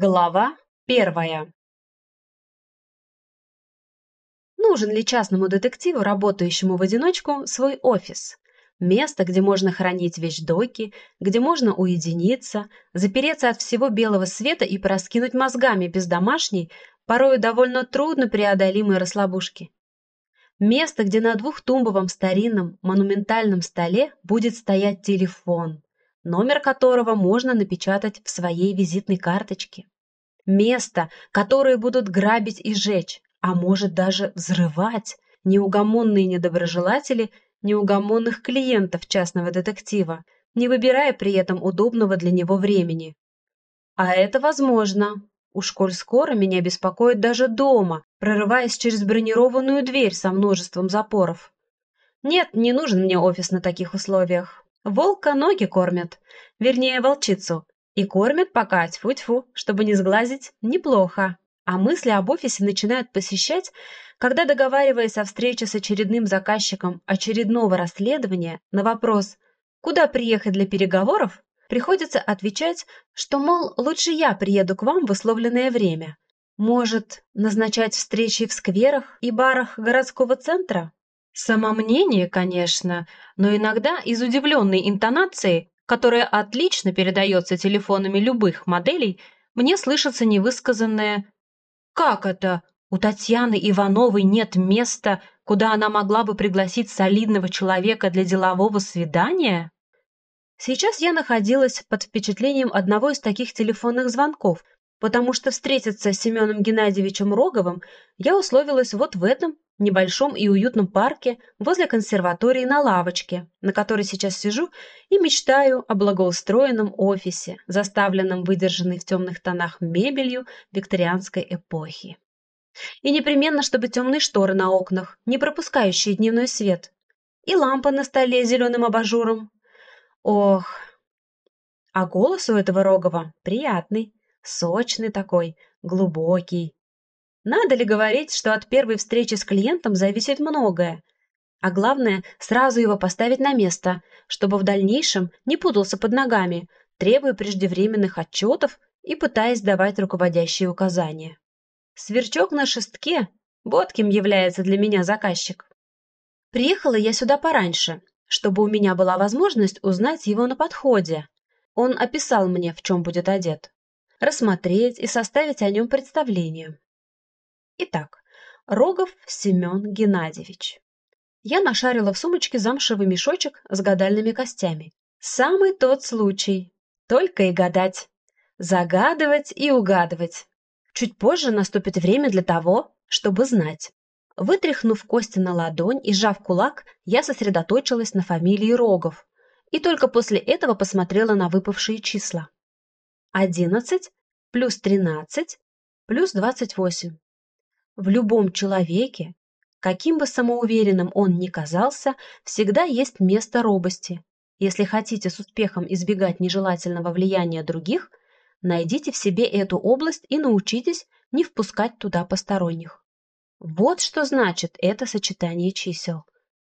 Глава первая Нужен ли частному детективу, работающему в одиночку, свой офис? Место, где можно хранить вещдоки, где можно уединиться, запереться от всего белого света и пораскинуть мозгами без домашней, порою довольно трудно преодолимой расслабушки. Место, где на двухтумбовом старинном монументальном столе будет стоять телефон, номер которого можно напечатать в своей визитной карточке. Место, которое будут грабить и жечь, а может даже взрывать неугомонные недоброжелатели неугомонных клиентов частного детектива, не выбирая при этом удобного для него времени. А это возможно. Уж коль скоро меня беспокоит даже дома, прорываясь через бронированную дверь со множеством запоров. Нет, не нужен мне офис на таких условиях. Волка ноги кормят, вернее, волчицу. И кормят пока, тьфу-тьфу, чтобы не сглазить, неплохо. А мысли об офисе начинают посещать, когда, договариваясь о встрече с очередным заказчиком очередного расследования, на вопрос «Куда приехать для переговоров?» приходится отвечать, что, мол, лучше я приеду к вам в условленное время. Может, назначать встречи в скверах и барах городского центра? Самомнение, конечно, но иногда из удивленной интонации, которая отлично передается телефонами любых моделей, мне слышится невысказанное «Как это? У Татьяны Ивановой нет места, куда она могла бы пригласить солидного человека для делового свидания?» Сейчас я находилась под впечатлением одного из таких телефонных звонков – потому что встретиться с Семеном Геннадьевичем Роговым я условилась вот в этом небольшом и уютном парке возле консерватории на лавочке, на которой сейчас сижу и мечтаю о благоустроенном офисе, заставленном выдержанной в темных тонах мебелью викторианской эпохи. И непременно, чтобы темные шторы на окнах, не пропускающие дневной свет, и лампа на столе с зеленым абажуром. Ох, а голос у этого Рогова приятный, Сочный такой, глубокий. Надо ли говорить, что от первой встречи с клиентом зависит многое? А главное, сразу его поставить на место, чтобы в дальнейшем не путался под ногами, требуя преждевременных отчетов и пытаясь давать руководящие указания. Сверчок на шестке – вот кем является для меня заказчик. Приехала я сюда пораньше, чтобы у меня была возможность узнать его на подходе. Он описал мне, в чем будет одет рассмотреть и составить о нем представление. Итак, Рогов Семен Геннадьевич. Я нашарила в сумочке замшевый мешочек с гадальными костями. Самый тот случай. Только и гадать. Загадывать и угадывать. Чуть позже наступит время для того, чтобы знать. Вытряхнув кости на ладонь и сжав кулак, я сосредоточилась на фамилии Рогов. И только после этого посмотрела на выпавшие числа. 11 плюс 13 плюс 28. В любом человеке, каким бы самоуверенным он ни казался, всегда есть место робости. Если хотите с успехом избегать нежелательного влияния других, найдите в себе эту область и научитесь не впускать туда посторонних. Вот что значит это сочетание чисел.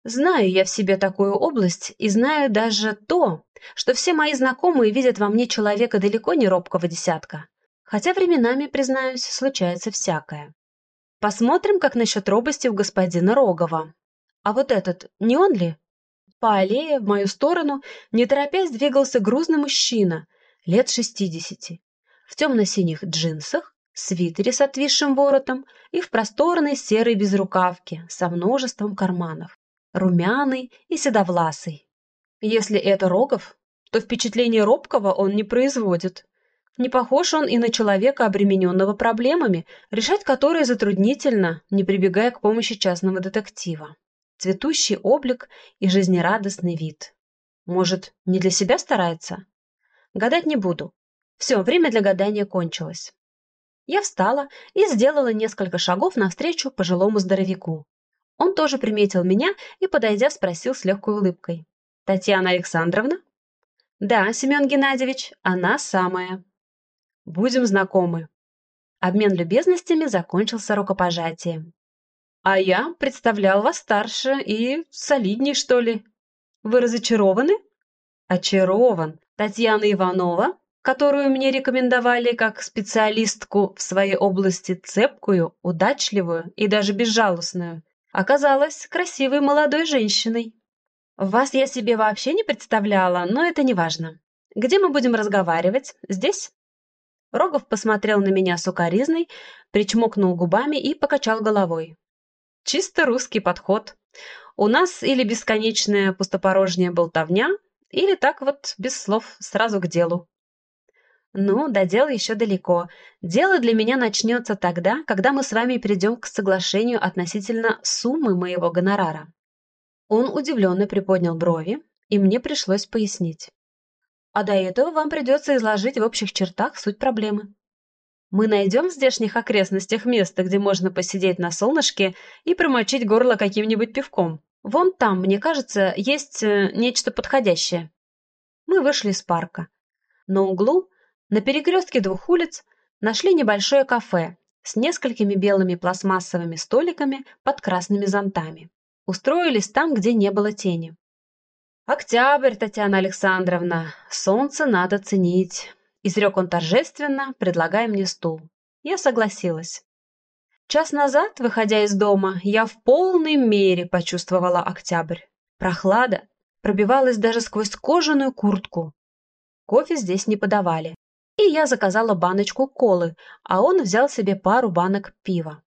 Знаю я в себе такую область и знаю даже то, что все мои знакомые видят во мне человека далеко не робкого десятка. Хотя временами, признаюсь, случается всякое. Посмотрим, как насчет робости у господина Рогова. А вот этот, не он ли? По аллее в мою сторону, не торопясь, двигался грузный мужчина, лет шестидесяти, в темно-синих джинсах, свитере с отвисшим воротом и в просторной серой безрукавке со множеством карманов румяный и седовласый. Если это Рогов, то впечатление робкого он не производит. Не похож он и на человека, обремененного проблемами, решать которые затруднительно, не прибегая к помощи частного детектива. Цветущий облик и жизнерадостный вид. Может, не для себя старается? Гадать не буду. Все, время для гадания кончилось. Я встала и сделала несколько шагов навстречу пожилому здоровяку, он тоже приметил меня и, подойдя, спросил с легкой улыбкой. «Татьяна Александровна?» «Да, Семен Геннадьевич, она самая». «Будем знакомы». Обмен любезностями закончился рукопожатием. «А я представлял вас старше и солидней, что ли. Вы разочарованы?» «Очарован. Татьяна Иванова, которую мне рекомендовали как специалистку в своей области цепкую, удачливую и даже безжалостную, оказалась красивой молодой женщиной. Вас я себе вообще не представляла, но это не важно. Где мы будем разговаривать? Здесь? Рогов посмотрел на меня сукоризной, причмокнул губами и покачал головой. Чисто русский подход. У нас или бесконечная пустопорожняя болтовня, или так вот, без слов, сразу к делу. Ну, до дела еще далеко. Дело для меня начнется тогда, когда мы с вами перейдем к соглашению относительно суммы моего гонорара. Он удивленно приподнял брови, и мне пришлось пояснить. А до этого вам придется изложить в общих чертах суть проблемы. Мы найдем в здешних окрестностях место, где можно посидеть на солнышке и промочить горло каким-нибудь пивком. Вон там, мне кажется, есть э, нечто подходящее. Мы вышли из парка. На углу, на перекрестке двух улиц, нашли небольшое кафе с несколькими белыми пластмассовыми столиками под красными зонтами. Устроились там, где не было тени. «Октябрь, Татьяна Александровна, солнце надо ценить», — изрек он торжественно, предлагая мне стул. Я согласилась. Час назад, выходя из дома, я в полной мере почувствовала октябрь. Прохлада пробивалась даже сквозь кожаную куртку. Кофе здесь не подавали. И я заказала баночку колы, а он взял себе пару банок пива.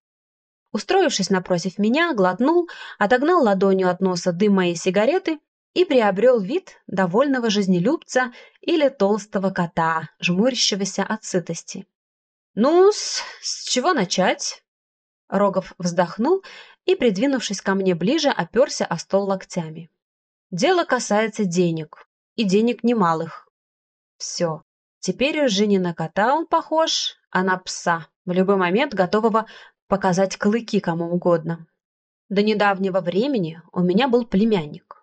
Устроившись напротив меня, глотнул, отогнал ладонью от носа дым моей сигареты и приобрел вид довольного жизнелюбца или толстого кота, жмурящегося от сытости. ну с, чего начать?» Рогов вздохнул и, придвинувшись ко мне ближе, оперся о стол локтями. «Дело касается денег, и денег немалых. Все, теперь уже не на кота он похож, а на пса, в любой момент готового показать клыки кому угодно. До недавнего времени у меня был племянник.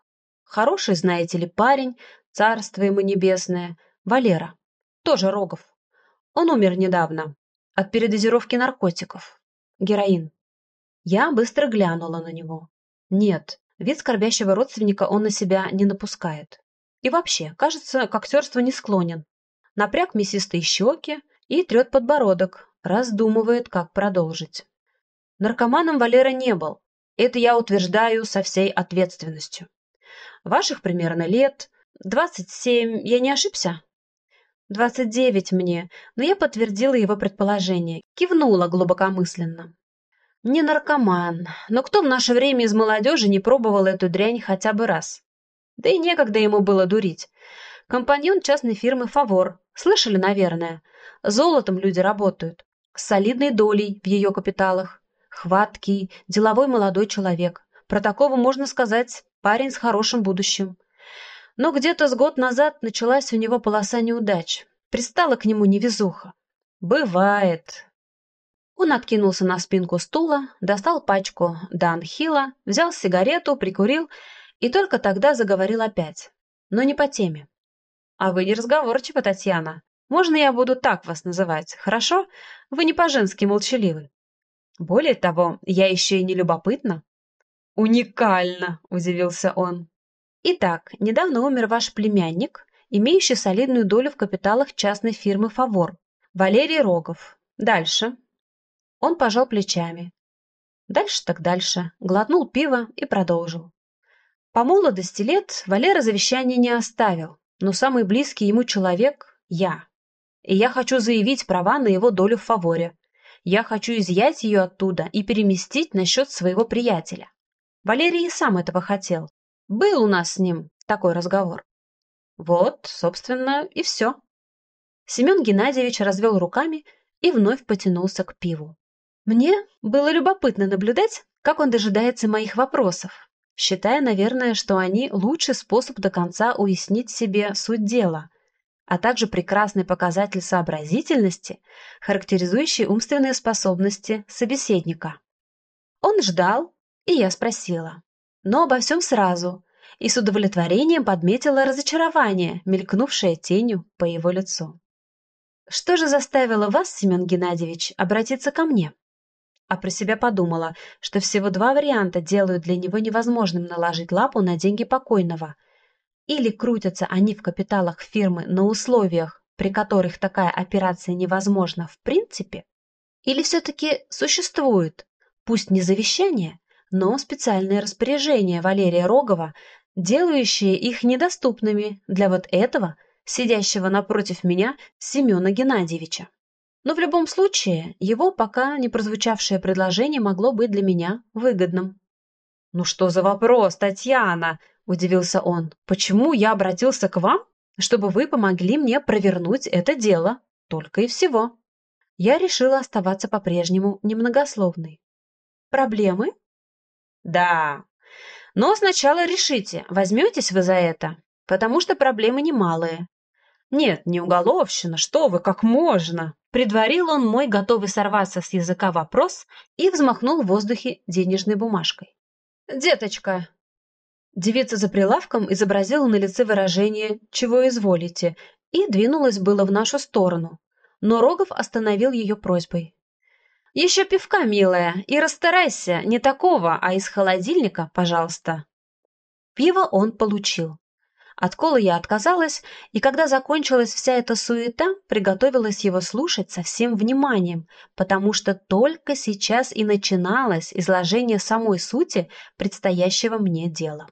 Хороший, знаете ли, парень, царство ему небесное, Валера, тоже Рогов. Он умер недавно от передозировки наркотиков, героин. Я быстро глянула на него. Нет, вид скорбящего родственника он на себя не напускает. И вообще, кажется, к актерству не склонен. Напряг мясистые щеки и трет подбородок, раздумывает, как продолжить. Наркоманом Валера не был. Это я утверждаю со всей ответственностью. Ваших примерно лет. Двадцать семь. Я не ошибся? Двадцать девять мне, но я подтвердила его предположение. Кивнула глубокомысленно. Не наркоман, но кто в наше время из молодежи не пробовал эту дрянь хотя бы раз? Да и некогда ему было дурить. Компаньон частной фирмы «Фавор». Слышали, наверное? Золотом люди работают. С солидной долей в ее капиталах. Хваткий, деловой молодой человек. Про такого можно сказать парень с хорошим будущим. Но где-то с год назад началась у него полоса неудач. Пристала к нему невезуха. Бывает. Он откинулся на спинку стула, достал пачку Данхила, взял сигарету, прикурил и только тогда заговорил опять. Но не по теме. А вы не разговорчива, Татьяна. Можно я буду так вас называть, хорошо? Вы не по-женски молчаливы. Более того, я еще и не любопытна. Уникально, удивился он. Итак, недавно умер ваш племянник, имеющий солидную долю в капиталах частной фирмы «Фавор», Валерий Рогов. Дальше. Он пожал плечами. Дальше так дальше, глотнул пиво и продолжил. По молодости лет Валера завещание не оставил, но самый близкий ему человек – я. И я хочу заявить права на его долю в фаворе. Я хочу изъять ее оттуда и переместить на счет своего приятеля. Валерий и сам этого хотел. Был у нас с ним такой разговор. Вот, собственно, и все. Семен Геннадьевич развел руками и вновь потянулся к пиву. Мне было любопытно наблюдать, как он дожидается моих вопросов, считая, наверное, что они лучший способ до конца уяснить себе суть дела – а также прекрасный показатель сообразительности, характеризующий умственные способности собеседника. Он ждал, и я спросила, но обо всем сразу, и с удовлетворением подметила разочарование, мелькнувшее тенью по его лицу. «Что же заставило вас, Семен Геннадьевич, обратиться ко мне?» А про себя подумала, что всего два варианта делают для него невозможным наложить лапу на деньги покойного – или крутятся они в капиталах фирмы на условиях, при которых такая операция невозможна в принципе? Или все-таки существует, пусть не завещание, но специальное распоряжение Валерия Рогова, делающее их недоступными для вот этого, сидящего напротив меня, Семена Геннадьевича? Но в любом случае, его пока не прозвучавшее предложение могло быть для меня выгодным. «Ну что за вопрос, Татьяна?» – удивился он. «Почему я обратился к вам, чтобы вы помогли мне провернуть это дело? Только и всего». Я решила оставаться по-прежнему немногословной. «Проблемы?» «Да. Но сначала решите, возьметесь вы за это, потому что проблемы немалые. Нет, не уголовщина, что вы, как можно!» Предварил он мой готовый сорваться с языка вопрос и взмахнул в воздухе денежной бумажкой. «Деточка!» Девица за прилавком изобразила на лице выражение «чего изволите» и двинулась было в нашу сторону, но Рогов остановил ее просьбой. «Еще пивка, милая, и расстарайся, не такого, а из холодильника, пожалуйста». Пиво он получил. От кола я отказалась, и когда закончилась вся эта суета, приготовилась его слушать со всем вниманием, потому что только сейчас и начиналось изложение самой сути предстоящего мне дела.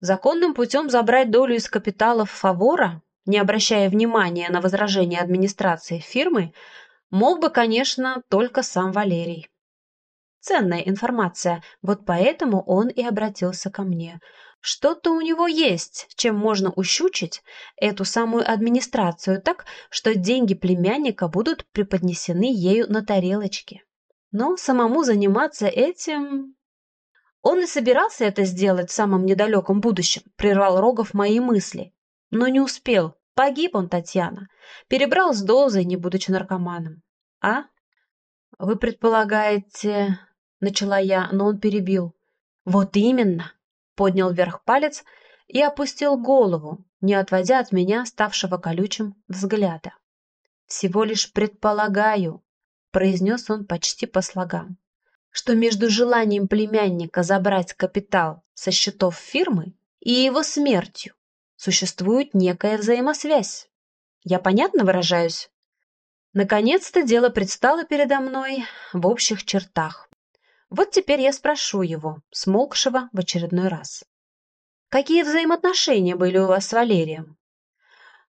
Законным путем забрать долю из капиталов фавора, не обращая внимания на возражения администрации фирмы, мог бы, конечно, только сам Валерий. Ценная информация, вот поэтому он и обратился ко мне – что-то у него есть, чем можно ущучить эту самую администрацию так, что деньги племянника будут преподнесены ею на тарелочке. Но самому заниматься этим... Он и собирался это сделать в самом недалеком будущем, прервал Рогов мои мысли. Но не успел. Погиб он, Татьяна. Перебрал с дозой, не будучи наркоманом. А? Вы предполагаете... Начала я, но он перебил. Вот именно поднял вверх палец и опустил голову, не отводя от меня ставшего колючим взгляда. «Всего лишь предполагаю», — произнес он почти по слогам, «что между желанием племянника забрать капитал со счетов фирмы и его смертью существует некая взаимосвязь. Я понятно выражаюсь?» Наконец-то дело предстало передо мной в общих чертах. Вот теперь я спрошу его, смолкшего в очередной раз. Какие взаимоотношения были у вас с Валерием?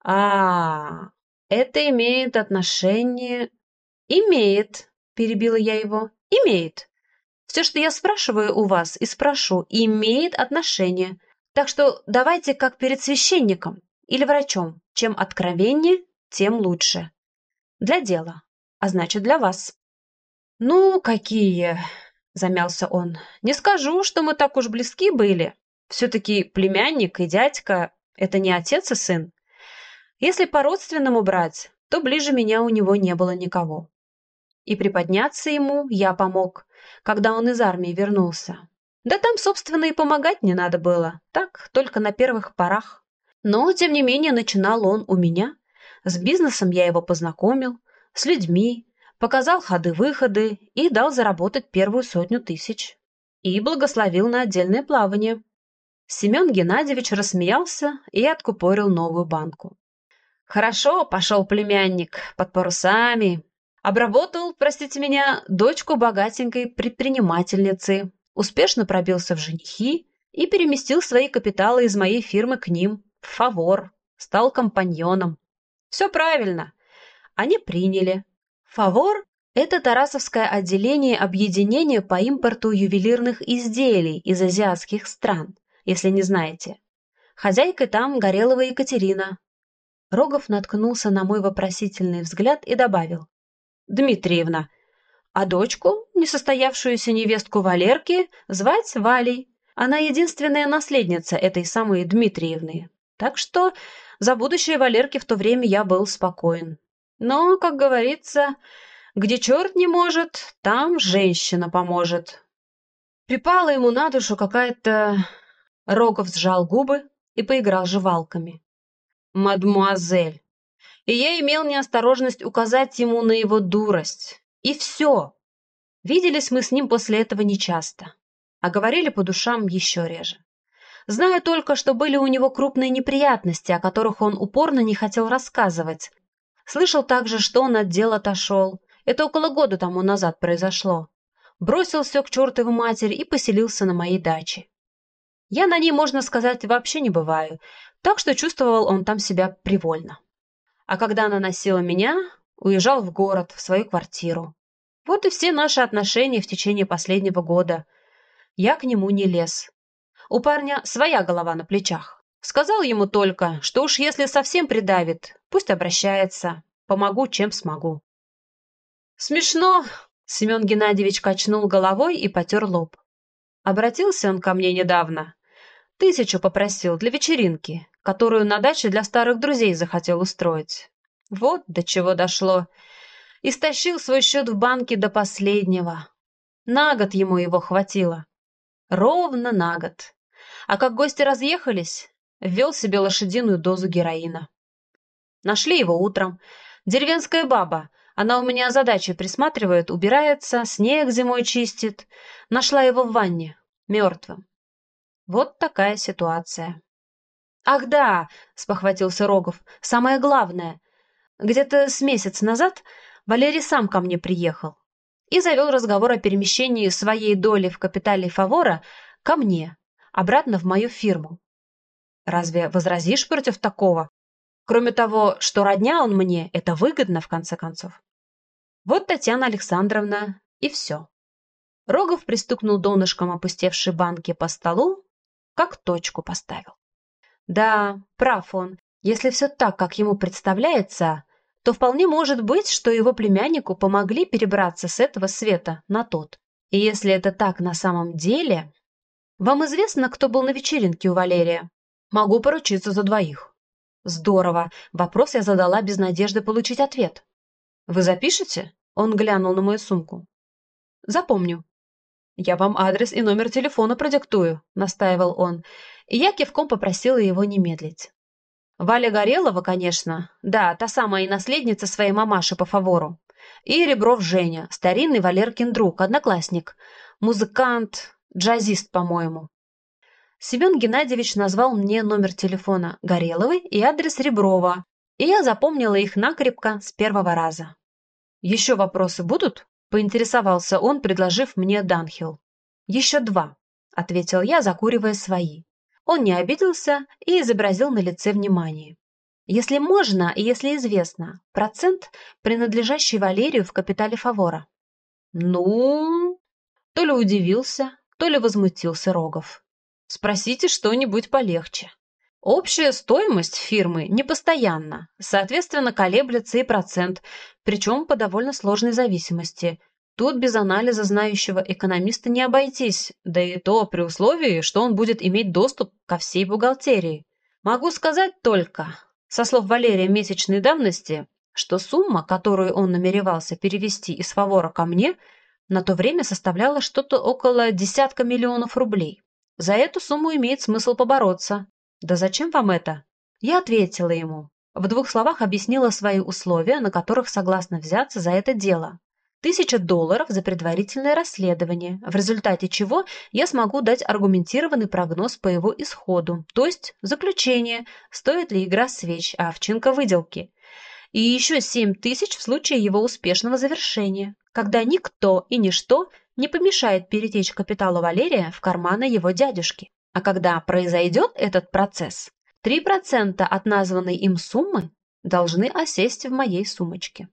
А, это имеет отношение... Имеет, перебила я его. Имеет. Все, что я спрашиваю у вас и спрошу, имеет отношение. Так что давайте как перед священником или врачом. Чем откровеннее, тем лучше. Для дела, а значит для вас. Ну, какие... — замялся он. «Не скажу, что мы так уж близки были. Все-таки племянник и дядька — это не отец и сын. Если по-родственному брать, то ближе меня у него не было никого. И приподняться ему я помог, когда он из армии вернулся. Да там, собственно, и помогать не надо было, так, только на первых порах. Но, тем не менее, начинал он у меня. С бизнесом я его познакомил, с людьми, показал ходы-выходы и дал заработать первую сотню тысяч. И благословил на отдельное плавание. Семен Геннадьевич рассмеялся и откупорил новую банку. «Хорошо, пошел племянник, под парусами. Обработал, простите меня, дочку богатенькой предпринимательницы, успешно пробился в женихи и переместил свои капиталы из моей фирмы к ним, в фавор, стал компаньоном. Все правильно. Они приняли, Фавор – это Тарасовское отделение объединения по импорту ювелирных изделий из азиатских стран, если не знаете. Хозяйкой там Горелова Екатерина. Рогов наткнулся на мой вопросительный взгляд и добавил. «Дмитриевна, а дочку, несостоявшуюся невестку Валерки, звать Валей. Она единственная наследница этой самой Дмитриевны. Так что за будущее Валерки в то время я был спокоен. Но, как говорится, где черт не может, там женщина поможет. Припала ему на душу какая-то... Рогов сжал губы и поиграл жевалками. «Мадмуазель!» И я имел неосторожность указать ему на его дурость. И все. Виделись мы с ним после этого нечасто, а говорили по душам еще реже. Знаю только, что были у него крупные неприятности, о которых он упорно не хотел рассказывать. Слышал также, что он от дел отошел. Это около года тому назад произошло. Бросил все к чертовой матери и поселился на моей даче. Я на ней, можно сказать, вообще не бываю, так что чувствовал он там себя привольно. А когда она носила меня, уезжал в город, в свою квартиру. Вот и все наши отношения в течение последнего года. Я к нему не лез. У парня своя голова на плечах. Сказал ему только, что уж если совсем придавит, пусть обращается. Помогу, чем смогу. Смешно. Семен Геннадьевич качнул головой и потер лоб. Обратился он ко мне недавно. Тысячу попросил для вечеринки, которую на даче для старых друзей захотел устроить. Вот до чего дошло. Истощил свой счет в банке до последнего. На год ему его хватило. Ровно на год. А как гости разъехались, ввел себе лошадиную дозу героина. Нашли его утром. Деревенская баба. Она у меня задачи присматривает, убирается, снег зимой чистит. Нашла его в ванне, мертвым. Вот такая ситуация. «Ах да!» — спохватился Рогов. «Самое главное. Где-то с месяц назад Валерий сам ко мне приехал и завел разговор о перемещении своей доли в капитале Фавора ко мне, обратно в мою фирму. Разве возразишь против такого? Кроме того, что родня он мне, это выгодно, в конце концов. Вот Татьяна Александровна, и все. Рогов пристукнул донышком опустевшей банки по столу, как точку поставил. Да, прав он. Если все так, как ему представляется, то вполне может быть, что его племяннику помогли перебраться с этого света на тот. И если это так на самом деле... Вам известно, кто был на вечеринке у Валерия? Могу поручиться за двоих. Здорово. Вопрос я задала без надежды получить ответ. Вы запишете? Он глянул на мою сумку. Запомню. Я вам адрес и номер телефона продиктую, настаивал он, и я кивком попросила его не медлить. Валя Горелова, конечно, да, та самая и наследница своей мамаши по фавору. И Ребров Женя, старинный Валеркин друг, одноклассник, музыкант, джазист, по-моему. Семен Геннадьевич назвал мне номер телефона Гореловой и адрес Реброва, и я запомнила их накрепко с первого раза. «Еще вопросы будут?» – поинтересовался он, предложив мне Данхилл. «Еще два», – ответил я, закуривая свои. Он не обиделся и изобразил на лице внимание. Если можно и если известно, процент, принадлежащий Валерию в капитале Фавора. Ну, то ли удивился, то ли возмутился Рогов. Спросите что-нибудь полегче. Общая стоимость фирмы непостоянна, соответственно, колеблется и процент, причем по довольно сложной зависимости – Тут без анализа знающего экономиста не обойтись, да и то при условии, что он будет иметь доступ ко всей бухгалтерии. Могу сказать только, со слов Валерия месячной давности, что сумма, которую он намеревался перевести из фавора ко мне, на то время составляла что-то около десятка миллионов рублей. За эту сумму имеет смысл побороться. Да зачем вам это? Я ответила ему. В двух словах объяснила свои условия, на которых согласна взяться за это дело. Тысяча долларов за предварительное расследование, в результате чего я смогу дать аргументированный прогноз по его исходу, то есть заключение, стоит ли игра свеч, а овчинка выделки. И еще семь тысяч в случае его успешного завершения, когда никто и ничто не помешает перетечь капиталу Валерия в карманы его дядюшки. А когда произойдет этот процесс, 3% от названной им суммы должны осесть в моей сумочке.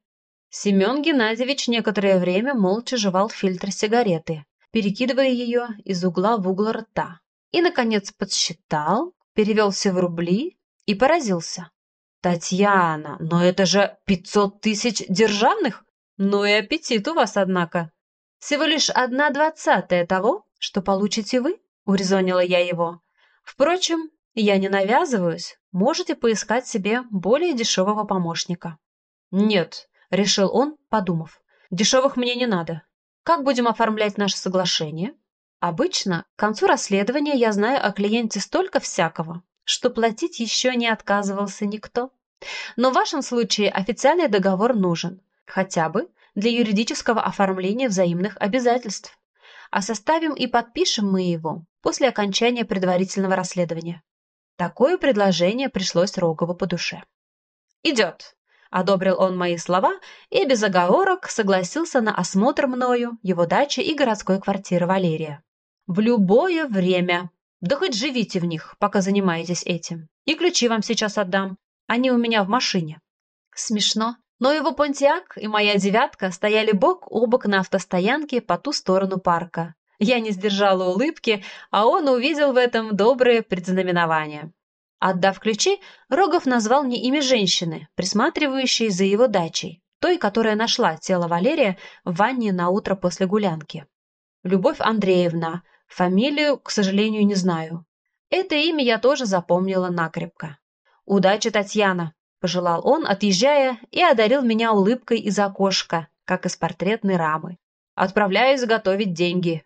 Семен Геннадьевич некоторое время молча жевал фильтр сигареты, перекидывая ее из угла в угол рта. И, наконец, подсчитал, перевелся в рубли и поразился. «Татьяна, но это же пятьсот тысяч державных? Ну и аппетит у вас, однако. Всего лишь одна двадцатая того, что получите вы», — урезонила я его. «Впрочем, я не навязываюсь, можете поискать себе более дешевого помощника». «Нет, — решил он, подумав. «Дешевых мне не надо. Как будем оформлять наше соглашение?» «Обычно к концу расследования я знаю о клиенте столько всякого, что платить еще не отказывался никто. Но в вашем случае официальный договор нужен, хотя бы для юридического оформления взаимных обязательств. а составим и подпишем мы его после окончания предварительного расследования. Такое предложение пришлось Рогову по душе. «Идет», — одобрил он мои слова и без оговорок согласился на осмотр мною его дачи и городской квартиры Валерия. «В любое время. Да хоть живите в них, пока занимаетесь этим. И ключи вам сейчас отдам. Они у меня в машине». Смешно, но его понтиак и моя девятка стояли бок о бок на автостоянке по ту сторону парка. Я не сдержала улыбки, а он увидел в этом доброе предзнаменование. Отдав ключи, Рогов назвал мне имя женщины, присматривающей за его дачей, той, которая нашла тело Валерия в ванне на утро после гулянки. Любовь Андреевна, фамилию, к сожалению, не знаю. Это имя я тоже запомнила накрепко. «Удачи, Татьяна!» – пожелал он, отъезжая, и одарил меня улыбкой из окошка, как из портретной рамы. «Отправляюсь готовить деньги».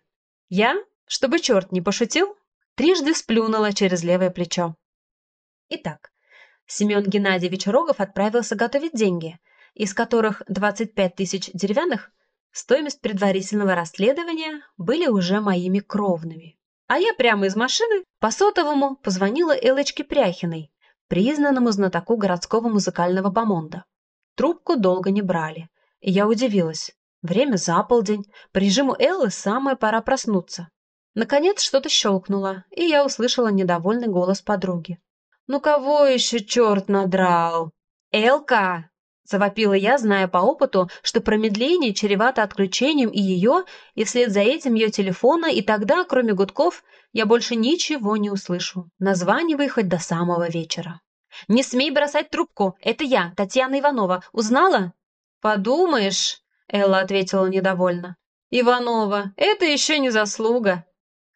Я, чтобы черт не пошутил, трижды сплюнула через левое плечо. Итак, Семен Геннадьевич Рогов отправился готовить деньги, из которых 25 тысяч деревянных стоимость предварительного расследования были уже моими кровными. А я прямо из машины по сотовому позвонила Элочке Пряхиной, признанному знатоку городского музыкального бомонда. Трубку долго не брали, и я удивилась. Время за полдень, по режиму Эллы самая пора проснуться. Наконец что-то щелкнуло, и я услышала недовольный голос подруги. «Ну кого еще черт надрал?» «Элка!» – завопила я, зная по опыту, что промедление чревато отключением и ее, и вслед за этим ее телефона, и тогда, кроме гудков, я больше ничего не услышу. Названивай хоть до самого вечера. «Не смей бросать трубку! Это я, Татьяна Иванова. Узнала?» «Подумаешь!» – Элла ответила недовольно. «Иванова, это еще не заслуга!»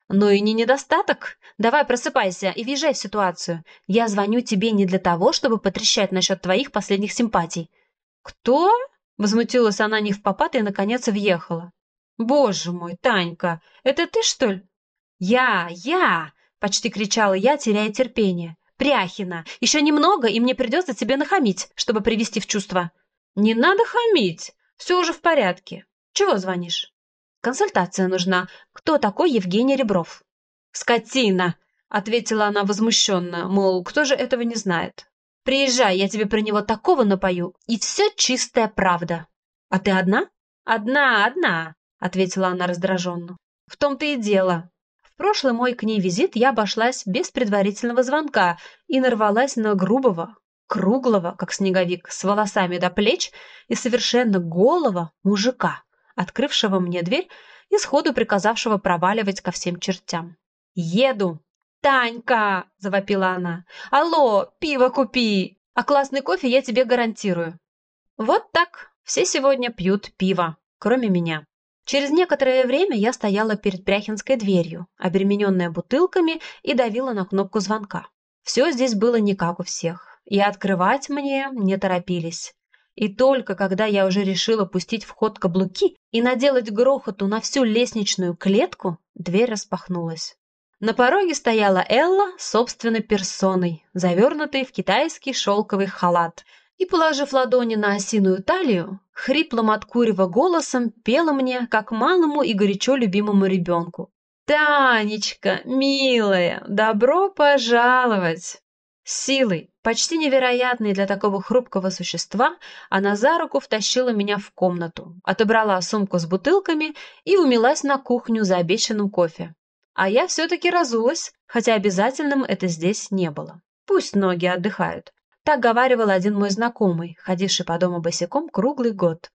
Но и не недостаток. Давай просыпайся и въезжай в ситуацию. Я звоню тебе не для того, чтобы потрещать насчет твоих последних симпатий. Кто? Возмутилась она не в попад и, наконец, въехала. Боже мой, Танька, это ты, что ли? Я, я! Почти кричала я, теряя терпение. Пряхина, еще немного, и мне придется тебе нахамить, чтобы привести в чувство. Не надо хамить, все уже в порядке. Чего звонишь? Консультация нужна. Кто такой Евгений Ребров?» «Скотина!» — ответила она возмущенно, мол, кто же этого не знает. «Приезжай, я тебе про него такого напою, и все чистая правда». «А ты одна?» «Одна, одна», — ответила она раздраженно. «В том-то и дело. В прошлый мой к ней визит я обошлась без предварительного звонка и нарвалась на грубого, круглого, как снеговик, с волосами до плеч и совершенно голого мужика открывшего мне дверь и сходу приказавшего проваливать ко всем чертям. «Еду!» «Танька!» – завопила она. «Алло, пиво купи! А классный кофе я тебе гарантирую!» Вот так все сегодня пьют пиво, кроме меня. Через некоторое время я стояла перед Пряхинской дверью, обремененная бутылками, и давила на кнопку звонка. Все здесь было не как у всех, и открывать мне не торопились. И только когда я уже решила пустить в ход каблуки и наделать грохоту на всю лестничную клетку, дверь распахнулась. На пороге стояла Элла собственной персоной, завернутой в китайский шелковый халат, и, положив ладони на осиную талию, хриплым от курева голосом пела мне, как малому и горячо любимому ребенку. «Танечка, милая, добро пожаловать!» Силой, почти невероятной для такого хрупкого существа, она за руку втащила меня в комнату, отобрала сумку с бутылками и умилась на кухню за обещанным кофе. А я все-таки разулась, хотя обязательным это здесь не было. Пусть ноги отдыхают. Так говаривал один мой знакомый, ходивший по дому босиком круглый год.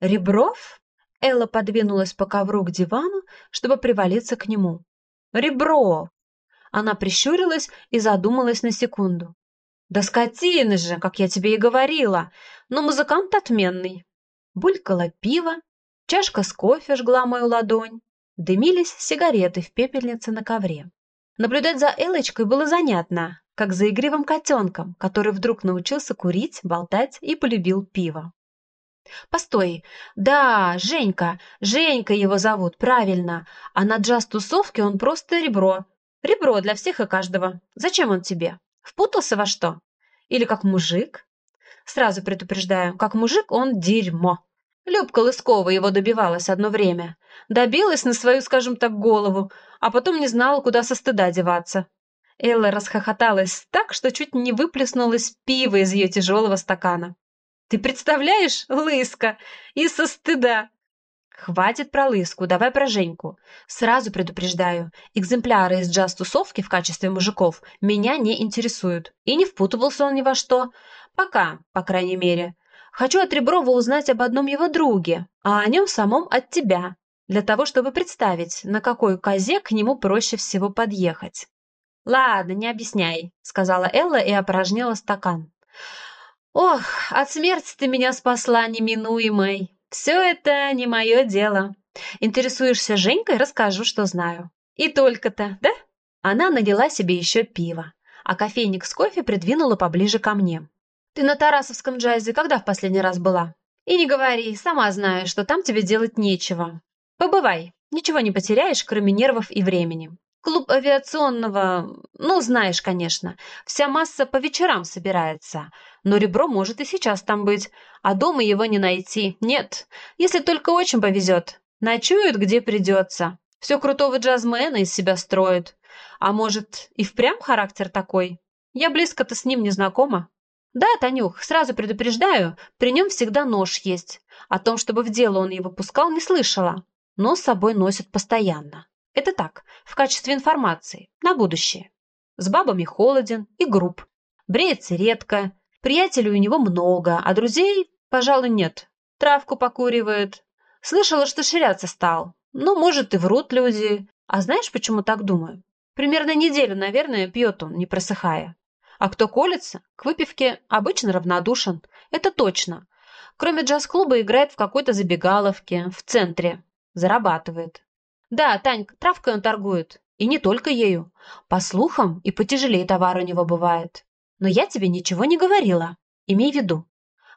«Ребров?» Элла подвинулась по ковру к дивану, чтобы привалиться к нему. «Ребров! Она прищурилась и задумалась на секунду. «Да скотина же, как я тебе и говорила, но музыкант отменный». Булькало пиво, чашка с кофе жгла мою ладонь, дымились сигареты в пепельнице на ковре. Наблюдать за Элочкой было занятно, как за игривым котенком, который вдруг научился курить, болтать и полюбил пиво. «Постой! Да, Женька! Женька его зовут, правильно! А на джаз-тусовке он просто ребро. Ребро для всех и каждого. Зачем он тебе? Впутался во что? Или как мужик? Сразу предупреждаю, как мужик он дерьмо. Любка Лыскова его добивалась одно время. Добилась на свою, скажем так, голову, а потом не знала, куда со стыда деваться. Элла расхохоталась так, что чуть не выплеснулось пиво из ее тяжелого стакана. «Ты представляешь, Лыска, и со стыда!» «Хватит про Лыску, давай про Женьку. Сразу предупреждаю, экземпляры из джаз-тусовки в качестве мужиков меня не интересуют. И не впутывался он ни во что. Пока, по крайней мере. Хочу от Реброва узнать об одном его друге, а о нем самом от тебя, для того, чтобы представить, на какой козе к нему проще всего подъехать. «Ладно, не объясняй», — сказала Элла и опорожнила стакан. «Ох, от смерти ты меня спасла неминуемой. Все это не мое дело. Интересуешься Женькой, расскажу, что знаю. И только-то, да?» Она налила себе еще пиво, а кофейник с кофе придвинула поближе ко мне. Ты на Тарасовском джазе когда в последний раз была? И не говори, сама знаю, что там тебе делать нечего. Побывай, ничего не потеряешь, кроме нервов и времени. Клуб авиационного, ну, знаешь, конечно, вся масса по вечерам собирается, но ребро может и сейчас там быть, а дома его не найти. Нет, если только очень повезет. Ночует, где придется. Все крутого джазмена из себя строит. А может, и впрямь характер такой? Я близко-то с ним не знакома. «Да, Танюх, сразу предупреждаю, при нем всегда нож есть. О том, чтобы в дело он его пускал, не слышала. Но с собой носит постоянно. Это так, в качестве информации, на будущее. С бабами холоден и груб. Бреется редко, приятелей у него много, а друзей, пожалуй, нет. Травку покуривает. Слышала, что ширяться стал. Ну, может, и врут люди. А знаешь, почему так думаю? Примерно неделю, наверное, пьет он, не просыхая. А кто колется, к выпивке обычно равнодушен. Это точно. Кроме джаз-клуба играет в какой-то забегаловке, в центре. Зарабатывает. Да, Тань, травкой он торгует. И не только ею. По слухам, и потяжелее товар у него бывает. Но я тебе ничего не говорила. Имей в виду.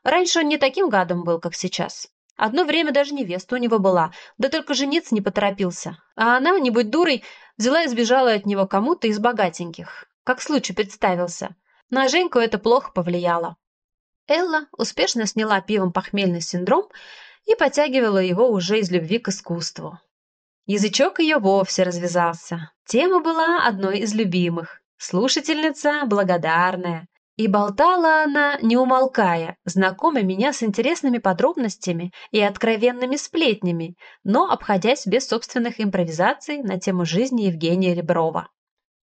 Раньше он не таким гадом был, как сейчас. Одно время даже невеста у него была, да только жениться не поторопился. А она, не будь дурой, взяла и сбежала от него кому-то из богатеньких как случай представился. На Женьку это плохо повлияло. Элла успешно сняла пивом похмельный синдром и потягивала его уже из любви к искусству. Язычок ее вовсе развязался. Тема была одной из любимых. Слушательница благодарная. И болтала она, не умолкая, знакомя меня с интересными подробностями и откровенными сплетнями, но обходясь без собственных импровизаций на тему жизни Евгения Реброва.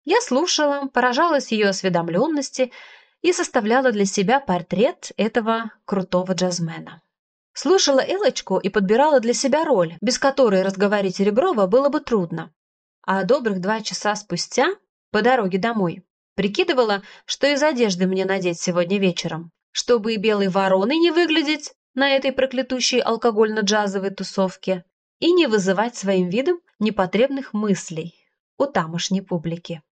Я слушала, поражалась ее осведомленности и составляла для себя портрет этого крутого джазмена. Слушала Элочку и подбирала для себя роль, без которой разговорить Реброва было бы трудно. А добрых два часа спустя, по дороге домой, прикидывала, что из одежды мне надеть сегодня вечером, чтобы и белой вороной не выглядеть на этой проклятущей алкогольно-джазовой тусовке и не вызывать своим видом непотребных мыслей у тамошней публики.